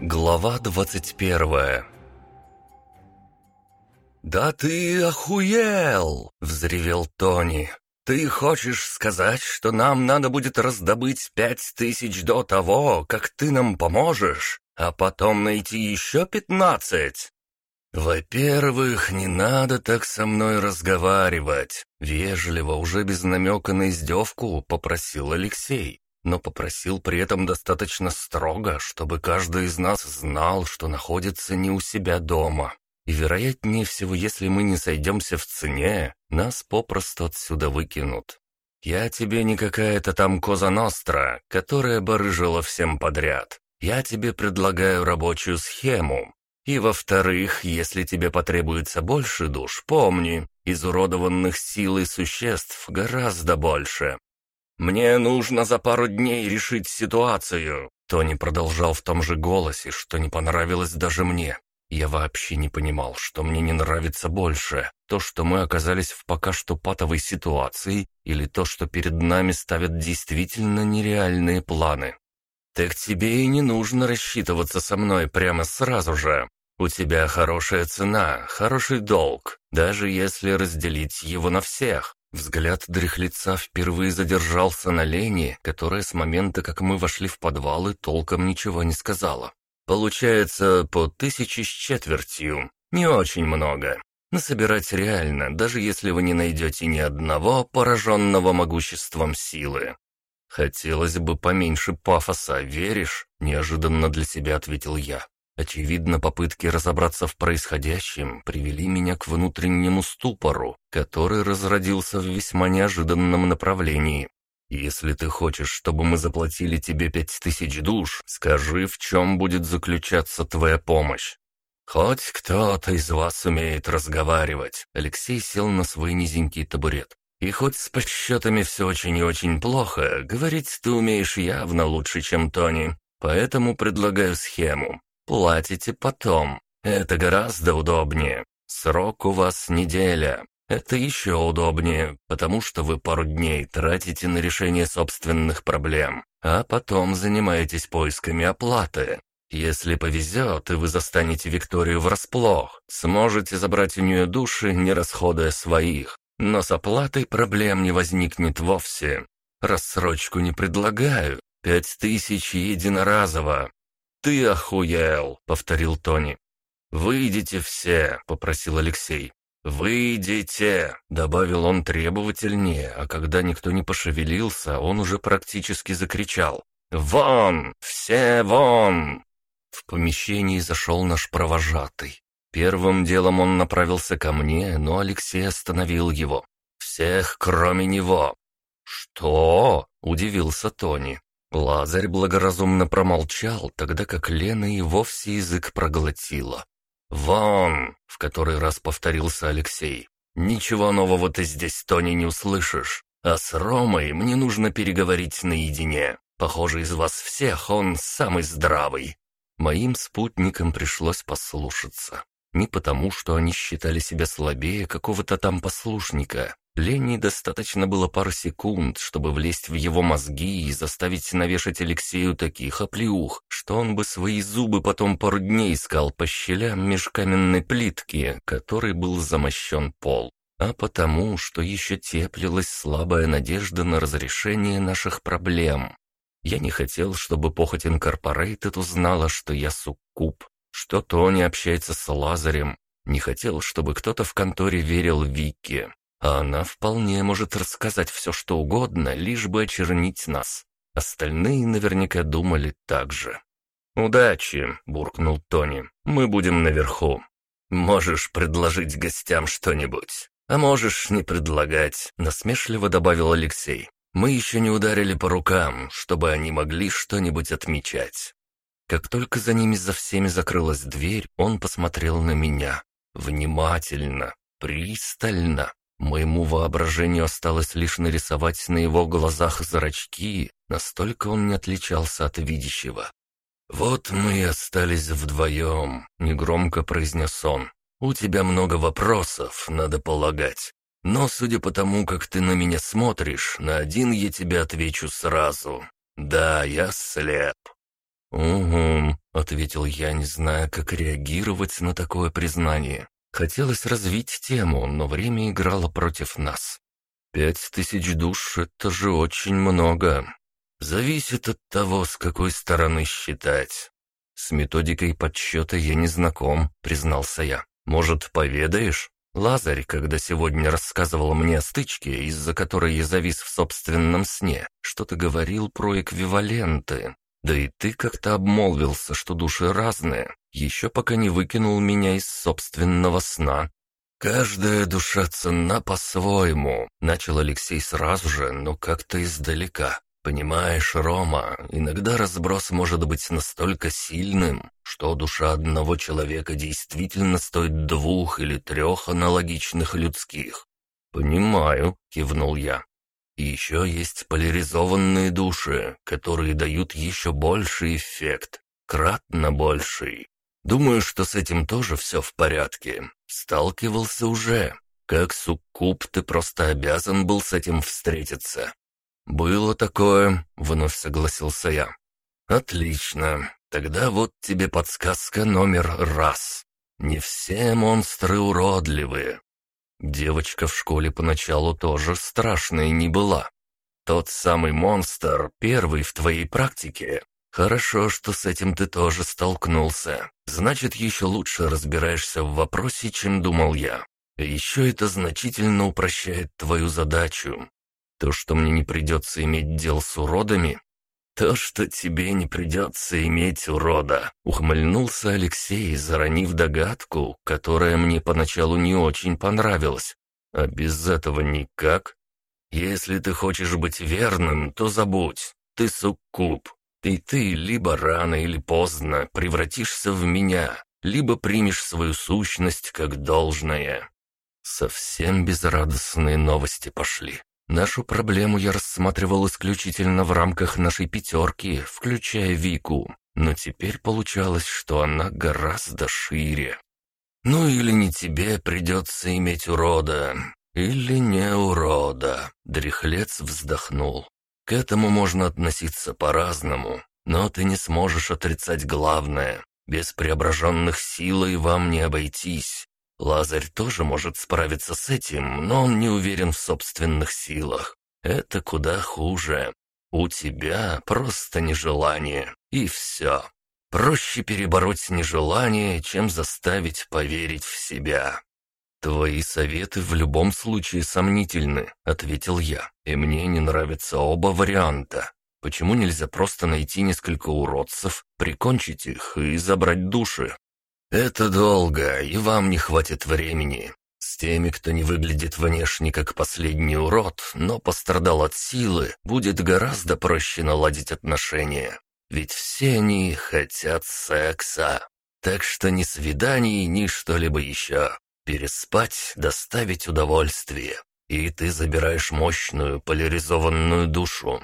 Глава двадцать первая «Да ты охуел!» — взревел Тони. «Ты хочешь сказать, что нам надо будет раздобыть пять тысяч до того, как ты нам поможешь, а потом найти еще пятнадцать?» «Во-первых, не надо так со мной разговаривать», — вежливо, уже без намека на издевку, попросил Алексей но попросил при этом достаточно строго, чтобы каждый из нас знал, что находится не у себя дома. И вероятнее всего, если мы не сойдемся в цене, нас попросту отсюда выкинут. Я тебе не какая-то там Коза Ностра, которая барыжила всем подряд. Я тебе предлагаю рабочую схему. И во-вторых, если тебе потребуется больше душ, помни, изуродованных сил и существ гораздо больше. «Мне нужно за пару дней решить ситуацию», — Тони продолжал в том же голосе, что не понравилось даже мне. Я вообще не понимал, что мне не нравится больше, то, что мы оказались в пока что патовой ситуации, или то, что перед нами ставят действительно нереальные планы. «Так тебе и не нужно рассчитываться со мной прямо сразу же. У тебя хорошая цена, хороший долг, даже если разделить его на всех. Взгляд дряхлеца впервые задержался на Лене, которая с момента, как мы вошли в подвалы, толком ничего не сказала. Получается по тысяче с четвертью. Не очень много. Но собирать реально, даже если вы не найдете ни одного пораженного могуществом силы. Хотелось бы поменьше пафоса, веришь? Неожиданно для себя ответил я. Очевидно, попытки разобраться в происходящем привели меня к внутреннему ступору, который разродился в весьма неожиданном направлении. «Если ты хочешь, чтобы мы заплатили тебе пять тысяч душ, скажи, в чем будет заключаться твоя помощь». «Хоть кто-то из вас умеет разговаривать», — Алексей сел на свой низенький табурет. «И хоть с подсчетами все очень и очень плохо, говорить ты умеешь явно лучше, чем Тони. Поэтому предлагаю схему. Платите потом. Это гораздо удобнее. Срок у вас неделя. Это еще удобнее, потому что вы пару дней тратите на решение собственных проблем, а потом занимаетесь поисками оплаты. Если повезет, и вы застанете Викторию врасплох, сможете забрать у нее души, не расходуя своих. Но с оплатой проблем не возникнет вовсе. Рассрочку не предлагаю. Пять тысяч единоразово. «Ты охуел!» — повторил Тони. «Выйдите все!» — попросил Алексей. «Выйдите!» — добавил он требовательнее, а когда никто не пошевелился, он уже практически закричал. «Вон! Все вон!» В помещении зашел наш провожатый. Первым делом он направился ко мне, но Алексей остановил его. «Всех, кроме него!» «Что?» — удивился Тони. Лазарь благоразумно промолчал, тогда как Лена и вовсе язык проглотила. «Вон!» — в который раз повторился Алексей. «Ничего нового ты здесь, Тони, не услышишь. А с Ромой мне нужно переговорить наедине. Похоже, из вас всех он самый здравый». Моим спутникам пришлось послушаться. Не потому, что они считали себя слабее какого-то там послушника, Лене достаточно было пары секунд, чтобы влезть в его мозги и заставить навешать Алексею таких оплеух, что он бы свои зубы потом пару дней искал по щелям межкаменной плитки, которой был замощен пол. А потому, что еще теплилась слабая надежда на разрешение наших проблем. Я не хотел, чтобы похоть Инкорпорейтед узнала, что я суккуб, что Тони общается с Лазарем. Не хотел, чтобы кто-то в конторе верил Вике, а она вполне может рассказать все, что угодно, лишь бы очернить нас. Остальные наверняка думали так же. «Удачи!» — буркнул Тони. «Мы будем наверху. Можешь предложить гостям что-нибудь, а можешь не предлагать», — насмешливо добавил Алексей. «Мы еще не ударили по рукам, чтобы они могли что-нибудь отмечать». Как только за ними за всеми закрылась дверь, он посмотрел на меня. Внимательно, пристально. Моему воображению осталось лишь нарисовать на его глазах зрачки, настолько он не отличался от видящего. «Вот мы и остались вдвоем», — негромко произнес он. «У тебя много вопросов, надо полагать. Но, судя по тому, как ты на меня смотришь, на один я тебе отвечу сразу. Да, я слеп». «Угу», — ответил я, не зная, как реагировать на такое признание. Хотелось развить тему, но время играло против нас. «Пять тысяч душ — это же очень много. Зависит от того, с какой стороны считать. С методикой подсчета я не знаком», — признался я. «Может, поведаешь?» Лазарь, когда сегодня рассказывал мне о стычке, из-за которой я завис в собственном сне, что-то говорил про эквиваленты. Да и ты как-то обмолвился, что души разные, еще пока не выкинул меня из собственного сна. «Каждая душа ценна по-своему», — начал Алексей сразу же, но как-то издалека. Понимаешь, Рома, иногда разброс может быть настолько сильным, что душа одного человека действительно стоит двух или трех аналогичных людских. Понимаю, кивнул я. И еще есть поляризованные души, которые дают еще больший эффект, кратно больший. Думаю, что с этим тоже все в порядке. Сталкивался уже. Как суккуб ты просто обязан был с этим встретиться. «Было такое», — вновь согласился я. «Отлично. Тогда вот тебе подсказка номер раз. Не все монстры уродливые. Девочка в школе поначалу тоже страшной не была. Тот самый монстр, первый в твоей практике. Хорошо, что с этим ты тоже столкнулся. Значит, еще лучше разбираешься в вопросе, чем думал я. Еще это значительно упрощает твою задачу. То, что мне не придется иметь дел с уродами? То, что тебе не придется иметь урода, ухмыльнулся Алексей, заронив догадку, которая мне поначалу не очень понравилась. А без этого никак. Если ты хочешь быть верным, то забудь, ты суккуб. И ты либо рано или поздно превратишься в меня, либо примешь свою сущность как должное. Совсем безрадостные новости пошли. Нашу проблему я рассматривал исключительно в рамках нашей пятерки, включая Вику, но теперь получалось, что она гораздо шире. «Ну или не тебе придется иметь урода, или не урода», — Дряхлец вздохнул. «К этому можно относиться по-разному, но ты не сможешь отрицать главное. Без преображенных силой вам не обойтись. Лазарь тоже может справиться с этим, но он не уверен в собственных силах. Это куда хуже. У тебя просто нежелание, и все. Проще перебороть нежелание, чем заставить поверить в себя. «Твои советы в любом случае сомнительны», — ответил я, «и мне не нравятся оба варианта. Почему нельзя просто найти несколько уродцев, прикончить их и забрать души?» «Это долго, и вам не хватит времени. С теми, кто не выглядит внешне как последний урод, но пострадал от силы, будет гораздо проще наладить отношения. Ведь все они хотят секса. Так что ни свиданий, ни что-либо еще. Переспать, доставить удовольствие. И ты забираешь мощную поляризованную душу.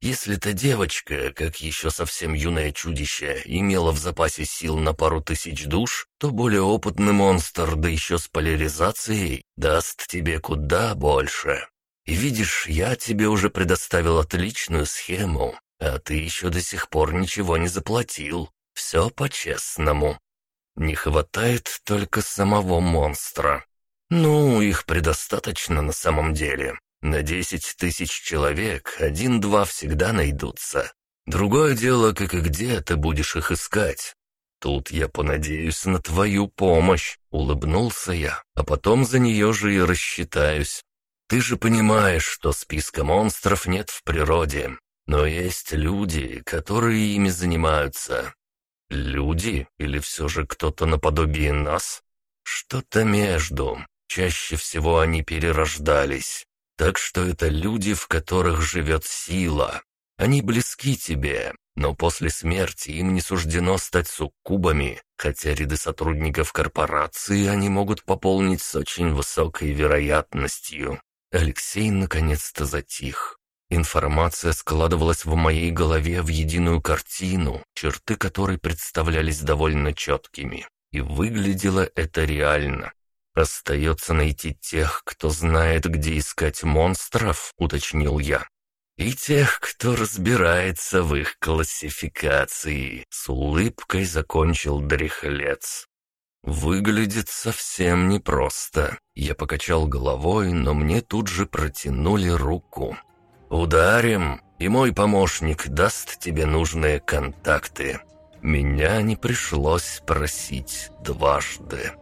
Если та девочка, как еще совсем юное чудище, имела в запасе сил на пару тысяч душ, то более опытный монстр, да еще с поляризацией, даст тебе куда больше. И видишь, я тебе уже предоставил отличную схему, а ты еще до сих пор ничего не заплатил. Все по-честному. Не хватает только самого монстра. Ну, их предостаточно на самом деле. На десять тысяч человек один-два всегда найдутся. Другое дело, как и где ты будешь их искать. Тут я понадеюсь на твою помощь, улыбнулся я, а потом за нее же и рассчитаюсь. Ты же понимаешь, что списка монстров нет в природе, но есть люди, которые ими занимаются. Люди или все же кто-то наподобие нас? Что-то между. Чаще всего они перерождались. Так что это люди, в которых живет сила. Они близки тебе, но после смерти им не суждено стать суккубами, хотя ряды сотрудников корпорации они могут пополнить с очень высокой вероятностью. Алексей наконец-то затих. Информация складывалась в моей голове в единую картину, черты которой представлялись довольно четкими. И выглядело это реально. «Остается найти тех, кто знает, где искать монстров», — уточнил я. и тех, кто разбирается в их классификации», — с улыбкой закончил дряхлец. «Выглядит совсем непросто». Я покачал головой, но мне тут же протянули руку. «Ударим, и мой помощник даст тебе нужные контакты». Меня не пришлось просить дважды.